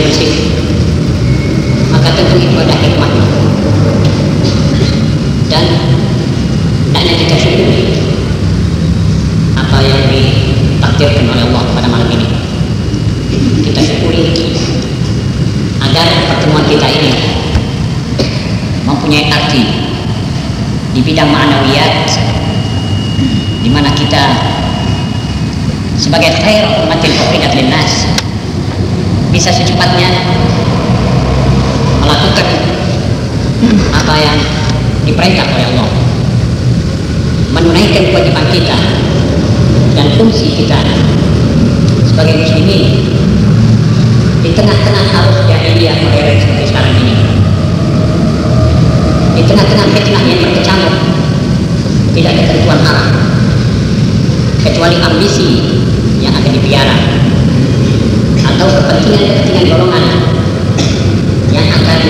yang bersih maka tentu itu ada hikmahnya dan hendaknya kita syukuri apa yang ditakdirkan oleh Allah pada malam ini kita syukuri agar pertemuan kita ini mempunyai arti di bidang ma'nawiyat di mana kita sebagai khair umatil ukhrijat linnas bisa secepatnya melakukan apa yang diperintah oleh Allah menunaikan kewajiban kita dan fungsi kita sebagai muslimin di tengah-tengah arus jahiliyah modern seperti sekarang ini di tengah-tengah fitnah yang berkecamuk tidak ada ketentuan arah kecuali ambisi yang akan dipiara atau kepentingan-kepentingan golongan yang akan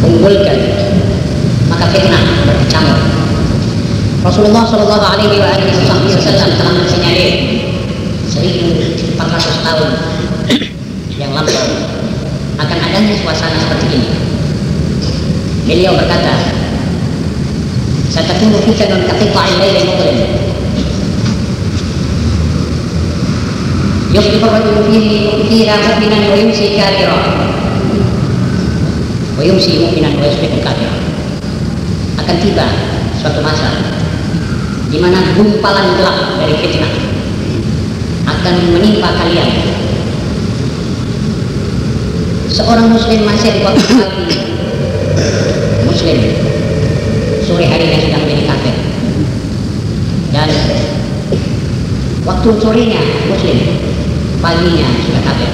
diunggulkan maka fitnah berkecamuk Rasulullah Shallallahu Alaihi Wasallam telah mensinyalir 1400 tahun yang lampau akan adanya suasana seperti ini. Beliau berkata, "Satakunu fitanun kaqita'il laili mudlim." يصبح الرجل فيه فيها مؤمنا ويمسي كافرا ويمسي مؤمنا ويصبح كافرا akan tiba suatu masa di mana gumpalan gelap dari fitnah akan menimpa kalian seorang muslim masih di waktu pagi muslim sore harinya sudah menjadi kafir dan waktu sorenya muslim paginya sudah kafir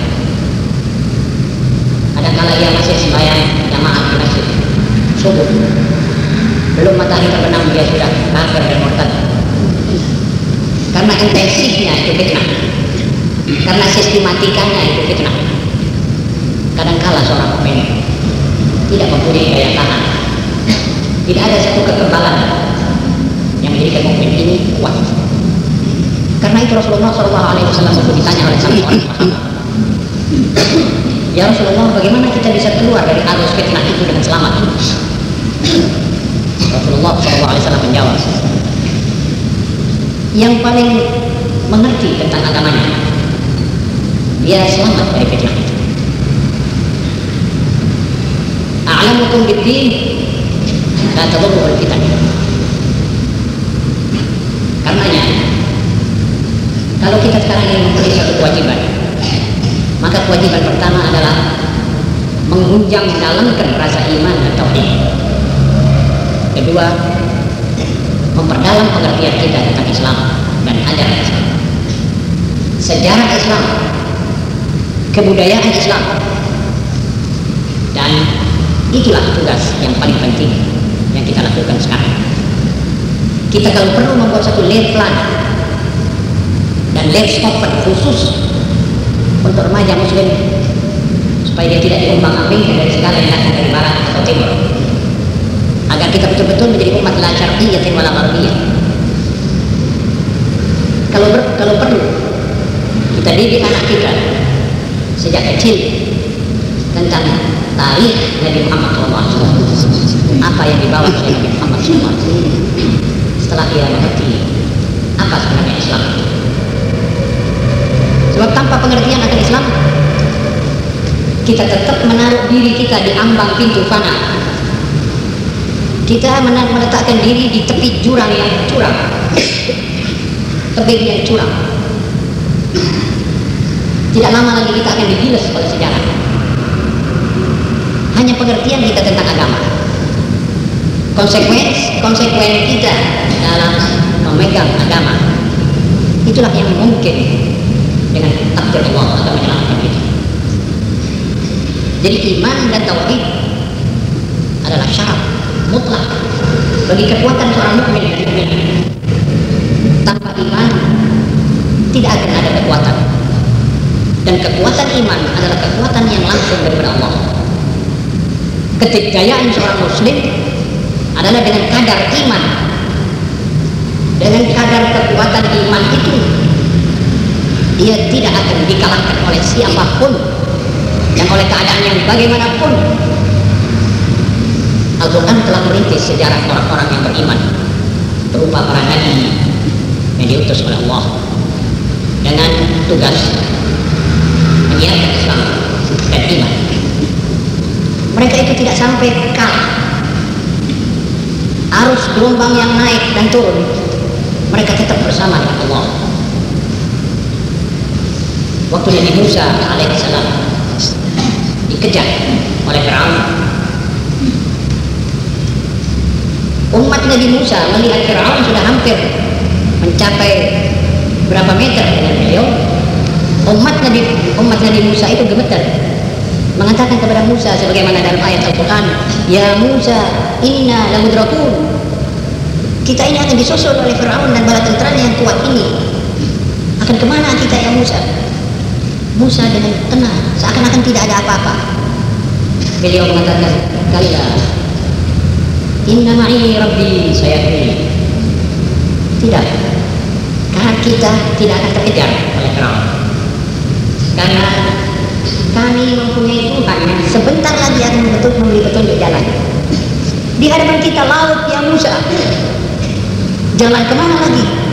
ada kala ia masih sembahyang jamaah di masjid subuh belum matahari terbenam dia sudah kafir dan murtad karena intensifnya itu fitnah. Karena sistematikanya itu fitnah. Kadangkala seorang mukmin tidak mempunyai daya tahan. Tidak ada satu kekebalan yang menjadikan mukmin ini kuat karena itu Rasulullah Shallallahu Alaihi Wasallam waktu ditanya oleh sahabat Ya Rasulullah bagaimana kita bisa keluar dari arus fitnah itu dengan selamat? Rasulullah Shallallahu Alaihi Wasallam menjawab yang paling mengerti tentang agamanya dia selamat dari fitnah itu. A'lamukum bid-din. La tadurru al-fitan karenanya kalau kita sekarang ingin mempunyai satu kewajiban maka kewajiban pertama adalah mengunjang mendalamkan rasa iman dan tauhid. Kedua memperdalam pengertian kita tentang Islam dan ajaran Islam. Sejarah Islam kebudayaan Islam dan itulah tugas yang paling penting yang kita lakukan sekarang. Kita kalau perlu membuat satu lane plan dan lane stopper khusus untuk remaja muslim supaya dia tidak diumbang ambing dari segala yang datang dari barat atau timur. Agar kita betul-betul menjadi umat la syarqiyyatin wala gharbiyah kalau ber, kalau perlu kita didik anak kita sejak kecil tentang tarikh Nabi Muhammad SAW apa yang dibawa oleh Nabi Muhammad SAW setelah dia mengerti apa sebenarnya Islam sebab tanpa pengertian akan Islam kita tetap menaruh diri kita di ambang pintu fana. Kita meletakkan diri di tepi jurang yang curam tebing yang curam tidak lama lagi kita akan digilas oleh sejarah. Hanya pengertian kita tentang agama. Konsekuensi konsekuen kita dalam memegang agama. Itulah yang mungkin dengan takdir Allah akan menyelamatkan kita jadi iman dan tauhid adalah syarat mutlak bagi kekuatan seorang mukmin dan mukmin. Tanpa iman tidak akan ada kekuatan. Dan kekuatan iman adalah kekuatan yang langsung daripada Allah. Ketigayaan seorang muslim adalah dengan kadar iman. Dengan kadar kekuatan iman itu dia tidak akan dikalahkan oleh siapa pun apa pun yang oleh keadaan yang bagaimanapun Al-Quran telah merintis sejarah orang-orang yang beriman berupa para nabi yang diutus oleh Allah dengan tugas menyiarkan Islam dan iman. Mereka itu tidak sampai kalah. Arus gelombang yang naik dan turun, mereka tetap bersama dengan Allah. Waktu Nabi Musa alaihissalam dikejar oleh Firaun, umat Nabi Musa melihat Firaun sudah hampir mencapai berapa meter dengan beliau. Umat Nabi umat Nabi Musa itu gemetar mengatakan kepada Musa sebagaimana dalam ayat Al-Quran Ya Musa inna lamudrakun kita ini akan disusul oleh Fir'aun dan bala tenteranya yang kuat ini. Akan ke mana kita ya Musa Musa dengan tenang seakan-akan tidak ada apa-apa. Beliau mengatakan kalla inna ma'i rabbi sayahdi tidak. Karena kita tidak akan terkejar oleh Fir'aun. Karena kami mempunyai Tuhan yang sebentar lagi akan betul memberi petunjuk jalan. Di hadapan kita laut yang Musa jalan ke mana lagi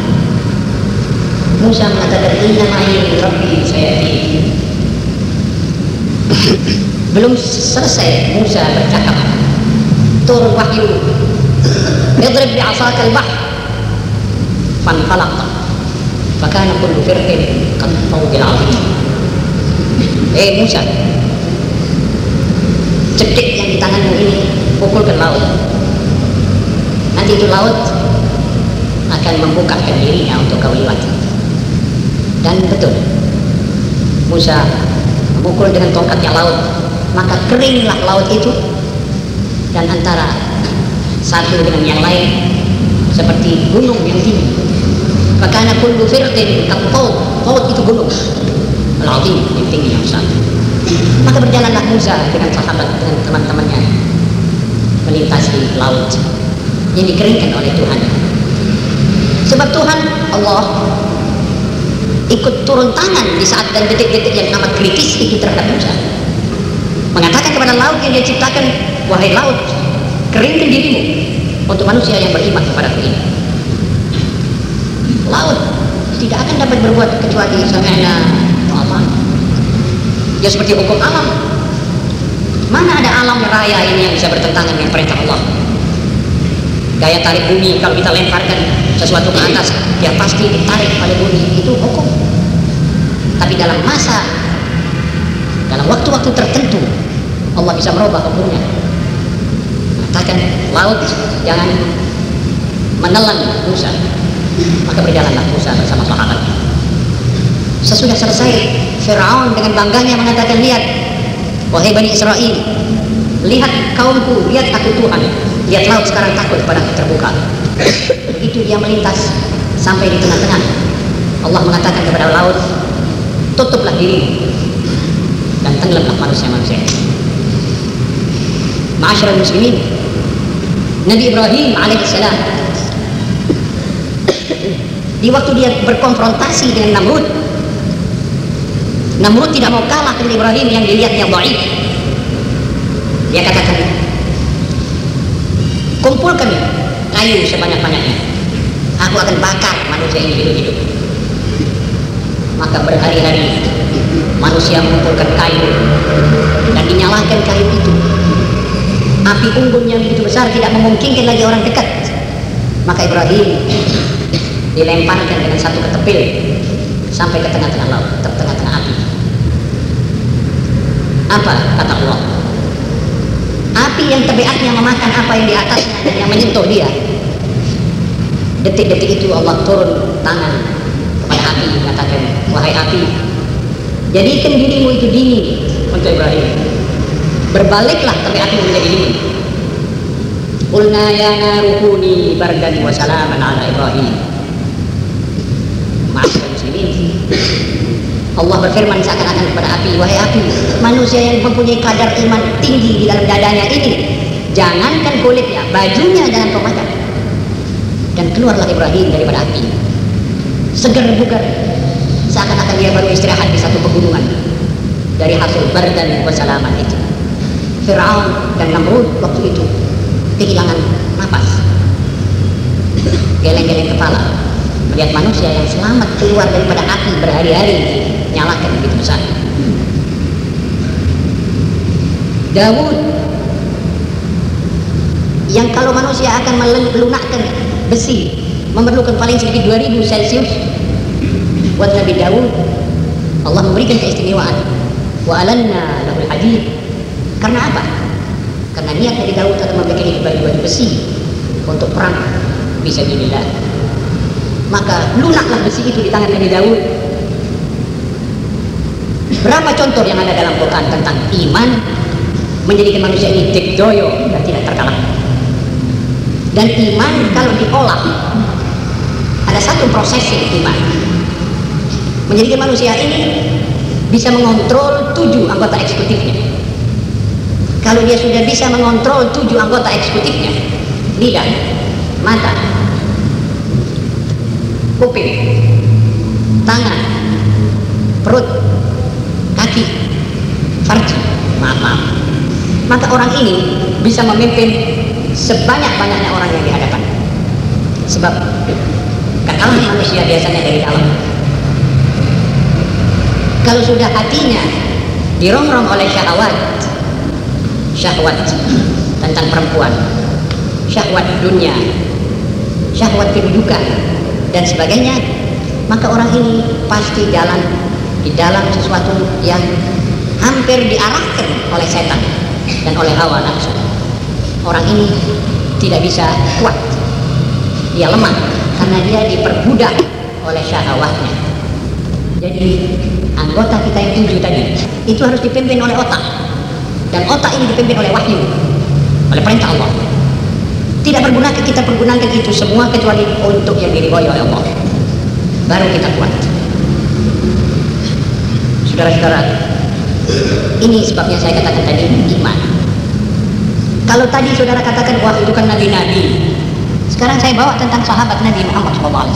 Musa mengatakan inna ma'i rabbi sayati belum selesai Musa bercakap. Turun wahyu. Idrib bi'asaka al-bahr. Fanfalaq fakana kullu firqin qad tawbil 'azim. Eh Musa. Cekik yang di tanganmu ini Pukulkan laut. Nanti itu laut Akan membukakan dirinya untuk kau lewati Dan betul. Musa memukul dengan tongkatnya laut. Maka keringlah laut itu. Dan antara Satu dengan yang lain Seperti gunung yang tinggi. Fakana kullu firqin Kapaut Paut itu gunung. Al-Azim yang tinggi yang besar. Maka berjalanlah Musa dengan sahabat dengan teman-temannya. Melintasi laut. Yang dikeringkan oleh Tuhan. Sebab Tuhan Allah ikut turun tangan di saat dan detik-detik yang amat kritis itu terhadap Musa. Mengatakan kepada laut yang dia ciptakan wahai laut keringkan dirimu untuk manusia yang beriman kepada ini. Laut tidak akan dapat berbuat kecuali sami'na Allah ya seperti hukum alam. Mana ada alam raya ini yang bisa bertentangan dengan perintah Allah gaya tarik bumi kalau kita lemparkan sesuatu ke atas ya pasti ditarik pada bumi. Itu hukum. Tapi dalam masa dalam waktu-waktu tertentu Allah bisa merubah hukumnya. Katakan laut jangan menelan Musa. Maka berjalanlah Musa bersama sahabatnya sesudah selesai Fir'aun dengan bangganya mengatakan lihat wahai Bani Israel lihat kaumku lihat aku Tuhan lihat laut sekarang takut pada terbuka. Begitu dia melintas sampai di tengah-tengah. Allah mengatakan kepada laut tutuplah diri dan tenggelamlah manusia-manusia. Ma'asyiral muslimin Nabi Ibrahim alaihissalam di waktu dia berkonfrontasi dengan Namrud Namrud tidak mau kalah dengan Ibrahim yang dilihatnya baik dia katakan kumpulkan kayu sebanyak-banyaknya. Aku akan bakar manusia ini hidup-hidup. Maka berhari-hari manusia mengumpulkan kayu dan dinyalakan kayu itu. Api unggun yang begitu besar tidak memungkinkan lagi orang dekat. Maka Ibrahim dilemparkan dengan satu ketepil sampai ke tengah-tengah laut tengah-tengah api. Apa kata Allah api yang tabiatnya memakan apa yang di atasnya dan yang menyentuh dia. Detik-detik itu Allah turun tangan kepada api mengatakan wahai api jadikan dirimu itu dingin untuk Ibrahim. Berbaliklah tabiatmu menjadi dingin. Qulna ya narukuni bardan wa salaman ala Ibrahim. Maaf muslimin Allah berfirman seakan-akan kepada api wahai api manusia yang mempunyai kadar iman tinggi di dalam dadanya ini jangankan kulitnya bajunya jangan kau makan dan keluarlah Ibrahim daripada api. Segar bugar. Seakan-akan dia baru istirahat di satu pegunungan dari hasil bardan wasalaman itu. Fir'aun dan Namrud waktu itu kehilangan nafas. Geleng-geleng kepala. Melihat manusia yang selamat keluar daripada api berhari-hari nyalakan begitu besar. Daud yang kalau manusia akan melunakkan besi memerlukan paling sedikit 2000 Celcius buat Nabi Daud Allah memberikan keistimewaan. Wa alanna lahul hadid karena apa? karena niat Nabi Daud akan memberikan baju-baju besi untuk perang bisa dilihat maka lunaklah besi itu di tangan Nabi Daud berapa contoh yang ada dalam Quran tentang iman menjadikan manusia ini tekdoyo dan tidak terkalah dan iman kalau diolah ada satu prosesing iman. Menjadikan manusia ini bisa mengontrol tujuh anggota eksekutifnya. Kalau dia sudah bisa mengontrol tujuh anggota eksekutifnya lidah, mata, kuping, tangan, perut, kaki, farji, maaf maaf. Maka orang ini bisa memimpin sebanyak-banyaknya orang yang dihadapan. Sebab kekalahan manusia biasanya dari dalam. Kalau sudah hatinya dirongrong oleh syahwat, syahwat tentang perempuan, syahwat dunia, syahwat kedudukan, dan sebagainya, maka orang ini pasti jalan di dalam sesuatu yang hampir diarahkan oleh setan dan oleh hawa nafsu. Orang ini tidak bisa kuat, dia lemah karena dia diperbudak oleh syahwatnya. Jadi anggota kita yang tujuh tadi itu harus dipimpin oleh otak dan otak ini dipimpin oleh wahyu oleh perintah Allah tidak berguna kita pergunakan itu semua kecuali untuk yang diridhoi oleh Allah. Baru kita kuat. Saudara-saudara, ini sebabnya saya katakan tadi iman. Kalau tadi saudara katakan wah itu kan nabi-nabi. Sekarang saya bawa tentang sahabat Nabi Muhammad SAW.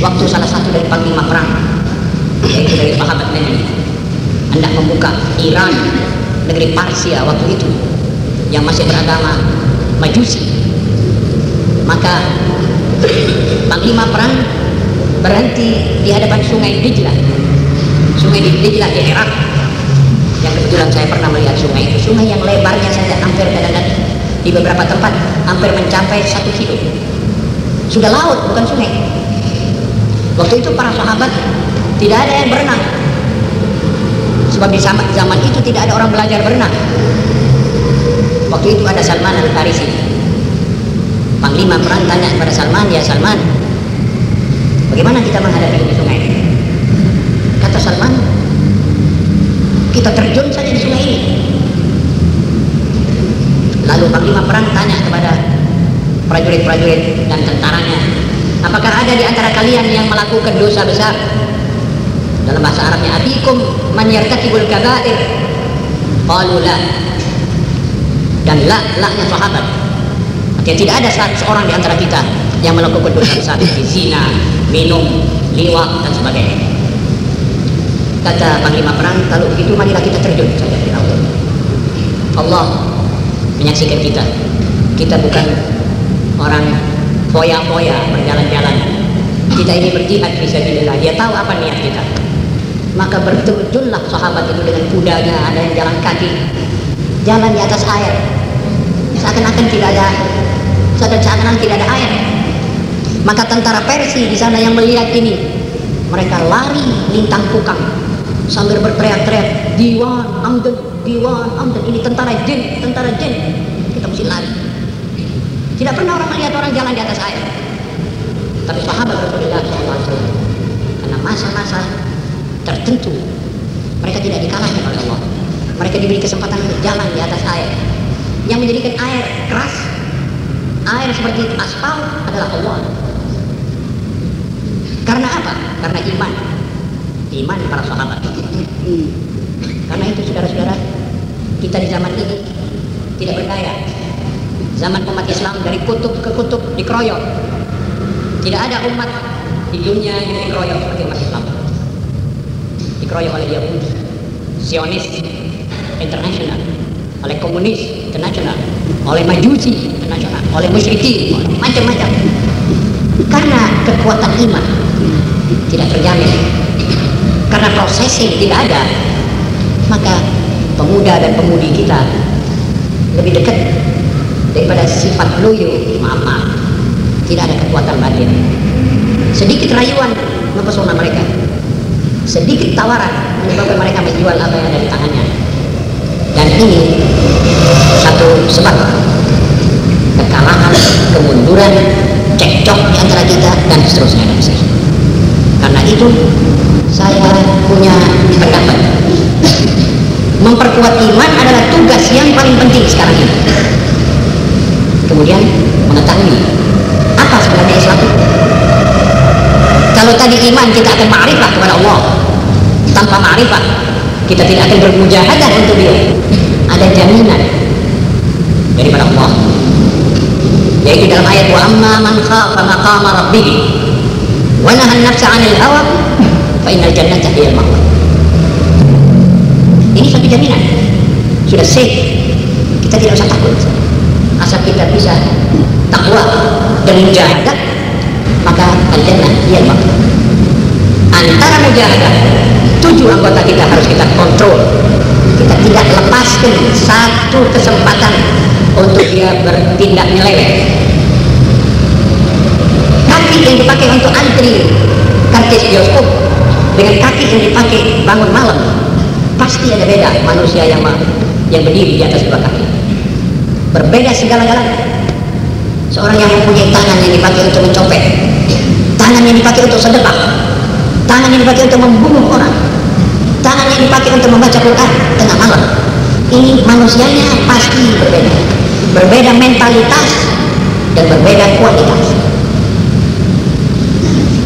Waktu salah satu dari panglima perang, yaitu dari sahabat Nabi, hendak membuka Iran, negeri Parsia waktu itu, yang masih beragama majusi maka panglima perang berhenti di hadapan sungai Dijlah sungai Dijlah di Irak. Yang kebetulan saya pernah melihat sungai itu. Sungai yang lebarnya saja hampir kadang-kadang di beberapa tempat hampir mencapai satu kilo. Sudah laut bukan sungai. Waktu itu para sahabat tidak ada yang berenang. Sebab di zaman itu tidak ada orang belajar berenang. Waktu itu ada Salman al-Farisi. Panglima perang tanya kepada Salman, ya Salman, bagaimana kita menghadapi ini sungai? Kata Salman, kita terjun saja di sungai ini. Lalu Panglima perang tanya kepada prajurit-prajurit dan tentaranya, apakah ada di antara kalian yang melakukan dosa besar? Dalam bahasa Arabnya, abikum man yartakibul kabair. Qalu la dan la laknya sahabat artinya tidak ada seorang di antara kita yang melakukan dosa besar seperti zina, minum, liwat dan sebagainya. Kata panglima perang kalau begitu marilah kita terjun saja. Di laut Allah menyaksikan kita. Kita bukan orang foya-foya berjalan-jalan. Kita ini berjihad bisa dilihat dia tahu apa niat kita. Maka berterjunlah sahabat itu dengan kudanya ada yang jalan kaki jalan di atas air. Seakan-akan tidak ada seakan-akan tidak ada air maka tentara Persia di sana yang melihat ini mereka lari lintang pukang sambil berteriak-teriak diwan amdan diwan amdan ini tentara jin tentara jin. Kita mesti lari. Tidak pernah orang melihat orang jalan di atas air. Tapi sahabat Rasulullah. SAW karena masa-masa tertentu mereka tidak dikalahkan oleh Allah. Mereka diberi kesempatan untuk jalan di atas air. Yang menjadikan air keras air seperti aspal adalah Allah karena apa? karena iman. Iman para sahabat. Karena itu saudara-saudara kita di zaman ini tidak berdaya. Zaman umat Islam dari kutub ke kutub dikeroyok. Tidak ada umat di dunia yang dikeroyok seperti umat Islam. Dikeroyok oleh Yahudi, Zionis internasional, oleh komunis internasional, oleh majusi internasional, oleh musyrikin, macam-macam. Karena kekuatan iman tidak terjamin, karena prosesnya tidak ada, maka pemuda dan pemudi kita lebih dekat daripada sifat loyo, maaf maaf, tidak ada kekuatan batin. Sedikit rayuan mempesona mereka, sedikit tawaran menyebabkan mereka menjual apa yang ada di tangannya. Dan ini satu sebab kekalahan, kemunduran, cekcok di antara kita dan seterusnya dan seterusnya. Itu saya punya pendapat memperkuat iman adalah tugas yang paling penting sekarang ini. Kemudian mengetahui apa sebenarnya Islam itu. Kalau tadi iman kita akan ma'rifah kepada Allah. Tanpa ma'rifah kita tidak akan bermujahadah untuk dia. Ada jaminan daripada Allah. Yaitu dalam ayat wa amma man khafa maqama rabbih nahan nafsa 'anil hawa fa innal jannata hiyal ma'wa. Ini satu jaminan. Sudah safe. Kita tidak usah takut. Asal kita bisa takwa dan mujahadah maka al-jannah iya makna antara mujahadah tujuh anggota kita harus kita kontrol kita tidak lepaskan satu kesempatan untuk dia bertindak nyeleweng yang dipakai untuk antri kartis bioskop. Dengan kaki yang dipakai bangun malam pasti ada beda manusia yang yang berdiri di atas dua kaki. Berbeda segala-galanya seorang yang mempunyai tangan yang dipakai untuk mencopet tangan yang dipakai untuk sedekah tangan yang dipakai untuk membunuh orang tangan yang dipakai untuk membaca Quran tengah malam. Ini manusianya pasti berbeda. Berbeda mentalitas dan berbeda kualitas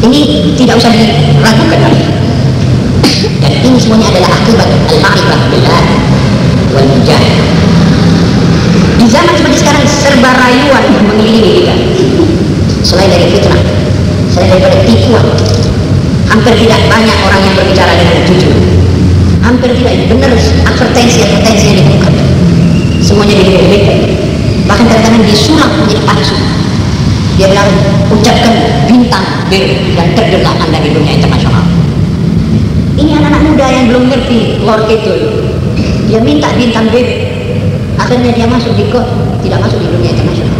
ini tidak usah diragukan lagi. Dan ini semuanya adalah akibat al-ma'rifah billah wal di zaman seperti sekarang serba rayuan mengelilingi kita. Selain dari fitnah selain daripada tipuan hampir tidak banyak orang yang berbicara dengan jujur. Hampir tidak benar advertensi-advertensi yang dibuka. Semuanya diberikan bahkan kadang-kadang disulap menjadi palsu dia bilang ucapkan bintang bir dan tergelar anda di dunia internasional. Ini anak-anak muda yang belum ngerti Lord itu dia minta bintang bir akhirnya dia masuk di kot tidak masuk di dunia internasional.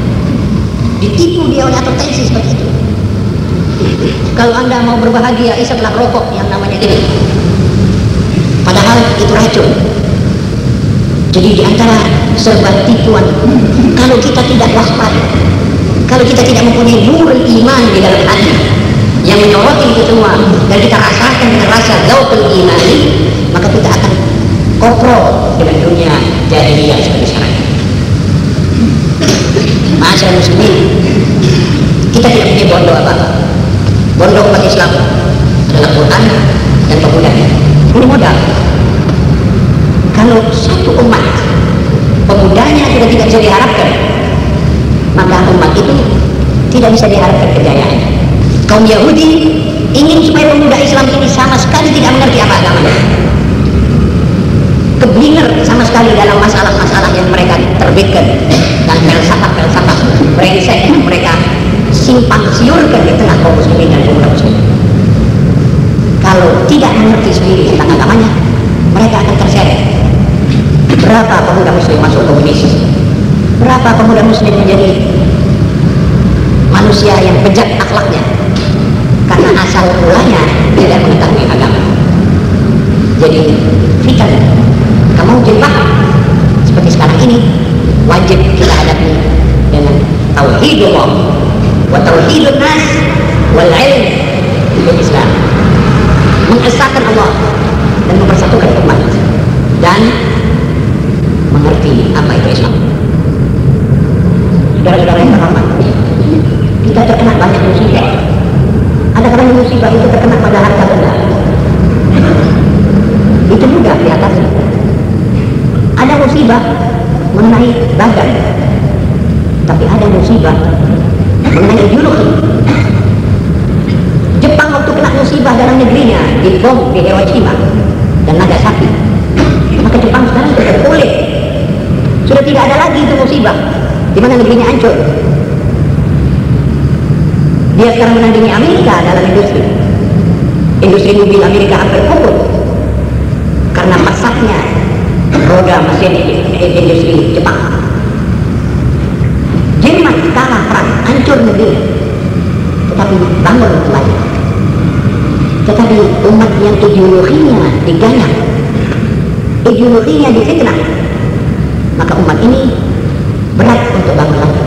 Ditipu dia oleh advertensi seperti itu. Kalau anda mau berbahagia isaplah rokok yang namanya ini. Padahal itu racun. Jadi di antara serba tipuan kalau kita tidak waspada kalau kita tidak mempunyai nur iman di dalam hati yang menyoroti itu semua dan kita rasakan dengan rasa zaukul imani maka kita akan kopro dengan dunia jahiliyah seperti sekarang. Masyarakat muslimin kita tidak punya bondo apa-apa. Bondo umat Islam adalah Quran dan pemudanya ini modal. Kalau satu umat pemudanya sudah tidak bisa diharapkan maka umat itu tidak bisa diharapkan kejayaannya kaum Yahudi ingin supaya pemuda Islam ini sama sekali tidak mengerti apa agamanya. Keblinger sama sekali dalam masalah-masalah yang mereka terbitkan dan filsafat-filsafat brengsek yang mereka simpang siurkan di tengah kaum muslimin dan pemuda muslim kalau tidak mengerti sendiri tentang agamanya mereka akan terseret. Berapa pemuda muslim masuk komunis berapa pemuda muslim menjadi manusia yang bejat akhlaknya? Karena asal mulanya tidak mengetahui agama. Jadi fitan kamu jilbab seperti sekarang ini wajib kita hadapi dengan tauhidullah wa tauhidun nas wal ilm bil Islam. Mengesahkan Allah dan mempersatukan umat. Dan mengerti apa itu Islam saudara-saudara yang terhormat kita terkena banyak musibah ada kadang musibah itu terkena pada harta benda itu mudah di atasnya ada musibah mengenai badan. Tapi ada musibah mengenai ideologi Jepang waktu kena musibah dalam negerinya dibom di Hiroshima dan Nagasaki maka Jepang sekarang sudah pulih. Sudah tidak ada lagi itu musibah di mana negerinya hancur. Dia sekarang menandingi Amerika dalam industri. Industri mobil Amerika hampir pupus karena pasaknya roda mesin industri Jepang. Jerman kalah perang hancur negeri. Tetapi bangun kembali. Tetapi umat yang ideologinya diganyak ideologinya difitnah. Maka umat ini berat untuk bangun lagi.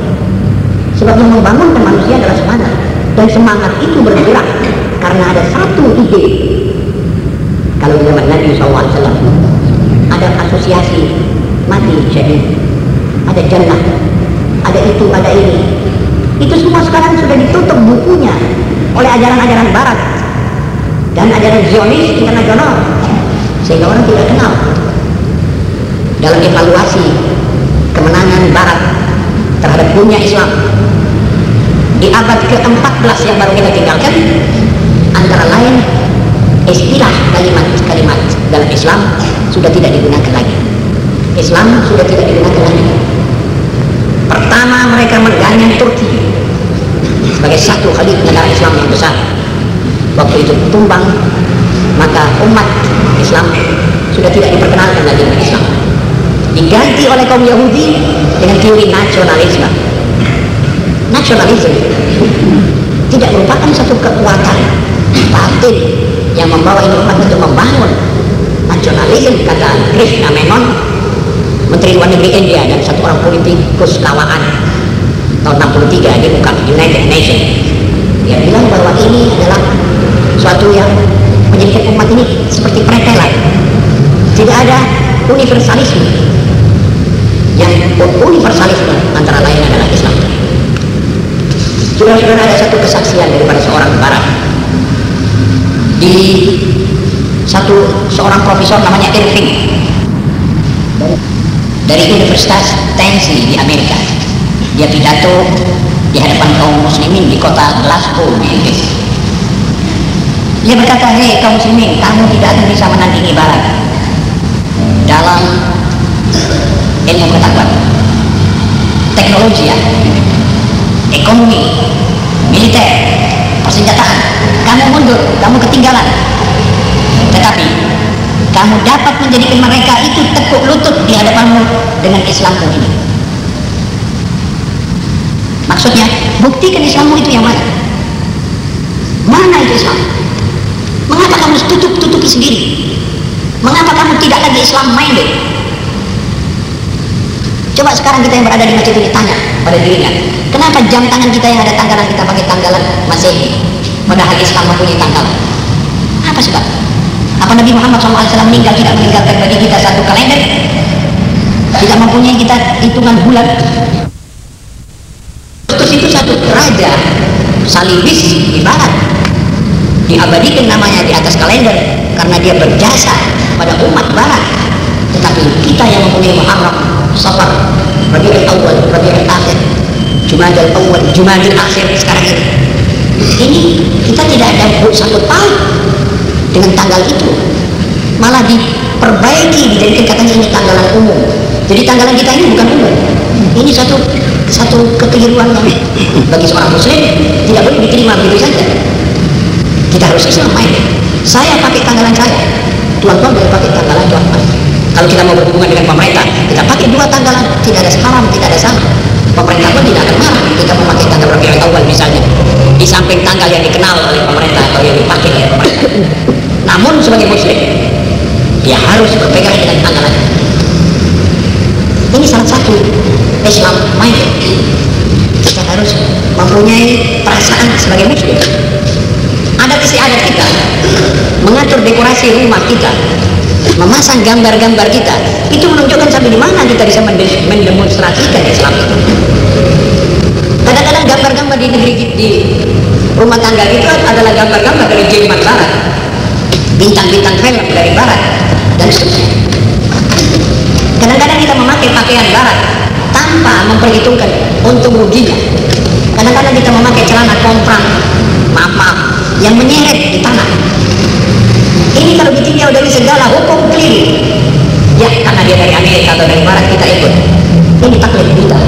Sebab yang membangunkan manusia adalah semangat. Dan semangat itu bergerak karena ada satu ide. Kalau zaman Nabi SAW ada asosiasi mati syahid ada jannah. Ada itu ada ini. Itu semua sekarang sudah ditutup bukunya oleh ajaran-ajaran barat dan ajaran Zionis internasional sehingga orang tidak kenal. Dalam evaluasi kemenangan barat terhadap dunia Islam di abad ke-14 yang baru kita tinggalkan antara lain istilah kalimat-kalimat dalam Islam sudah tidak digunakan lagi. Islam sudah tidak digunakan lagi. Pertama mereka mengganyang Turki sebagai satu khalif negara Islam yang besar. Waktu itu tumbang maka umat Islam sudah tidak diperkenalkan lagi dengan Islam. Diganti oleh kaum Yahudi dengan teori nasionalisme. Nasionalisme tidak merupakan satu kekuatan batin yang membawa ini umat untuk membangun nasionalisme kata Krishna Menon Menteri Luar Negeri India dan satu orang politikus kawakan tahun 63 di bukan United Nations dia bilang bahwa ini adalah suatu yang menjadikan umat ini seperti pretelan tidak ada universalisme yang universalisme antara lain adalah Islam. Sudah-sudah ada satu kesaksian daripada seorang barat di satu seorang profesor namanya Irving. Dari Universitas Tennessee di Amerika. Dia pidato di hadapan kaum muslimin di kota Glasgow di Inggris. Dia berkata hei kaum muslimin kamu tidak akan bisa menandingi barat dalam ilmu pengetahuan teknologi ya ekonomi militer persenjataan kamu mundur kamu ketinggalan tetapi kamu dapat menjadikan mereka itu tekuk lutut di hadapanmu dengan Islammu ini. Maksudnya buktikan Islammu itu yang mana? Mana itu Islam? Mengapa kamu tutup-tutupi sendiri? Mengapa kamu tidak lagi Islam minded? Coba sekarang kita yang berada di masjid ini tanya pada dirinya kenapa jam tangan kita yang ada tanggalan kita pakai tanggalan Masehi padahal Islam mempunyai tanggalan apa sebab apa Nabi Muhammad SAW meninggal tidak meninggalkan bagi kita satu kalender? Tidak mempunyai kita hitungan bulan. Terus itu satu raja salibis di barat diabadikan namanya di atas kalender karena dia berjasa pada umat barat. Tetapi kita yang mempunyai Muharram Safar Rabiul Awal Rabiul Akhir Jumadil Awal Jumadil Akhir sekarang ini. Ini kita tidak ada satu tahun dengan tanggal itu malah diperbaiki dijadikan katanya ini tanggalan umum. Jadi tanggalan kita ini bukan umum. Ini satu satu kekeliruan yang bagi seorang muslim tidak boleh diterima begitu saja. Kita harus Islam main saya pakai tanggalan saya. Tuan-tuan boleh pakai tanggalan tuan-tuan kalau kita mau berhubungan dengan pemerintah kita pakai dua tanggalan. Tidak ada haram tidak ada salah. Pemerintah pun tidak akan marah kita memakai tanggal Rabiul Awal misalnya. Di samping tanggal yang dikenal oleh pemerintah atau yang dipakai oleh pemerintah namun sebagai muslim dia harus berpegang dengan tanggalan ini salah satu Islam mind kita harus mempunyai perasaan sebagai muslim. Adat istiadat kita mengatur dekorasi rumah kita memasang gambar-gambar kita. Itu menunjukkan sampai di mana kita bisa mendemonstrasikan Islam itu. Kadang-kadang gambar-gambar di negeri di rumah tangga itu adalah gambar-gambar dari Jerman Barat bintang-bintang film dari Barat dan seterusnya kadang-kadang kita memakai pakaian Barat tanpa memperhitungkan untung ruginya kadang-kadang kita memakai celana komprang maaf-maaf yang menyeret di tanah. Ini kalau ditinjau dari segala hukum keliru, ya karena dia dari Amerika atau dari Barat kita ikut. Ini taklid kita.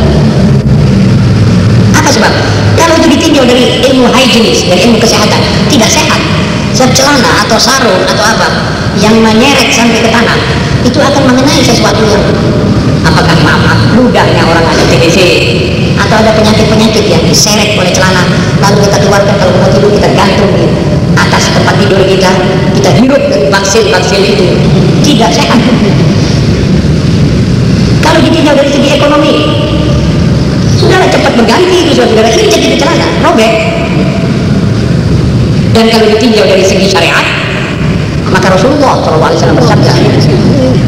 Apa sebab? Kalau itu ditinjau dari ilmu higienis, dari ilmu kesehatan, tidak sehat. Sebab celana atau sarung atau apa yang menyeret sampai ke tanah itu akan mengenai sesuatu yang apakah maaf, ludahnya orang ada TBC atau ada penyakit-penyakit yang diseret oleh celana lalu kita keluarkan kalau mau tidur kita gantung di atas tempat tidur kita kita hirup vaksin-vaksin itu. Tidak sehat. Kalau ditinjau dari segi ekonomi sudahlah cepat berganti itu saudara ini jadi celana robek dan kalau ditinjau dari segi syariat maka Rasulullah SAW bersabda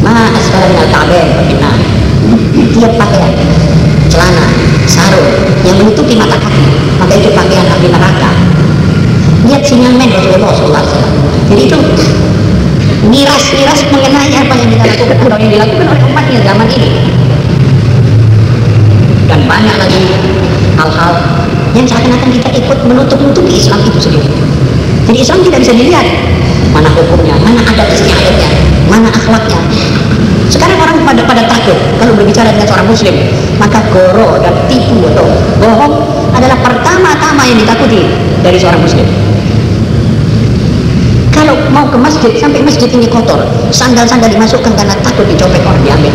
ma minal ka'bain fa tiap pakaian celana sarung yang menutupi mata kaki maka itu pakaian ahli neraka. Lihat sinyalmen Rasulullah SAW jadi itu miras-miras mengenai apa yang kita lakukan atau yang dilakukan oleh umatnya zaman ini. Dan banyak lagi hal-hal yang seakan-akan kita ikut menutup-nutupi Islam itu sendiri jadi Islam tidak bisa dilihat mana hukumnya, mana adat istiadatnya, mana akhlaknya. Sekarang orang pada pada takut kalau berbicara dengan seorang muslim, maka goro dan tipu atau bohong adalah pertama-tama yang ditakuti dari seorang muslim. Kalau mau ke masjid sampai masjid ini kotor, sandal-sandal dimasukkan karena takut dicopet orang diambil.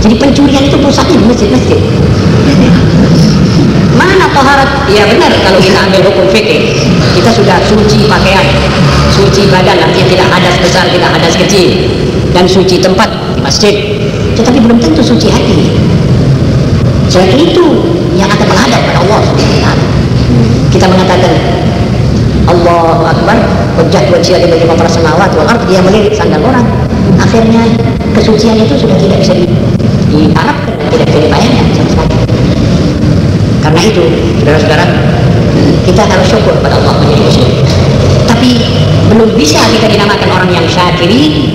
Jadi pencurian itu pusatnya di masjid-masjid. Mana toharat? Ya benar kalau kita ambil hukum fikih, kita sudah suci pakaian, suci badan artinya tidak hadas besar, tidak hadas kecil, dan suci tempat di masjid. Tetapi belum tentu suci hati. Selain itu yang akan menghadap pada Allah Kita mengatakan Allahu Akbar, hujjat wajah di bagi para semawat wal ard dia melirik sandal orang. Akhirnya kesucian itu sudah tidak bisa diharapkan tidak bisa dibayangkan. Karena itu, saudara-saudara, kita harus syukur pada Allah menjadi. Tapi belum bisa kita dinamakan orang yang syakiri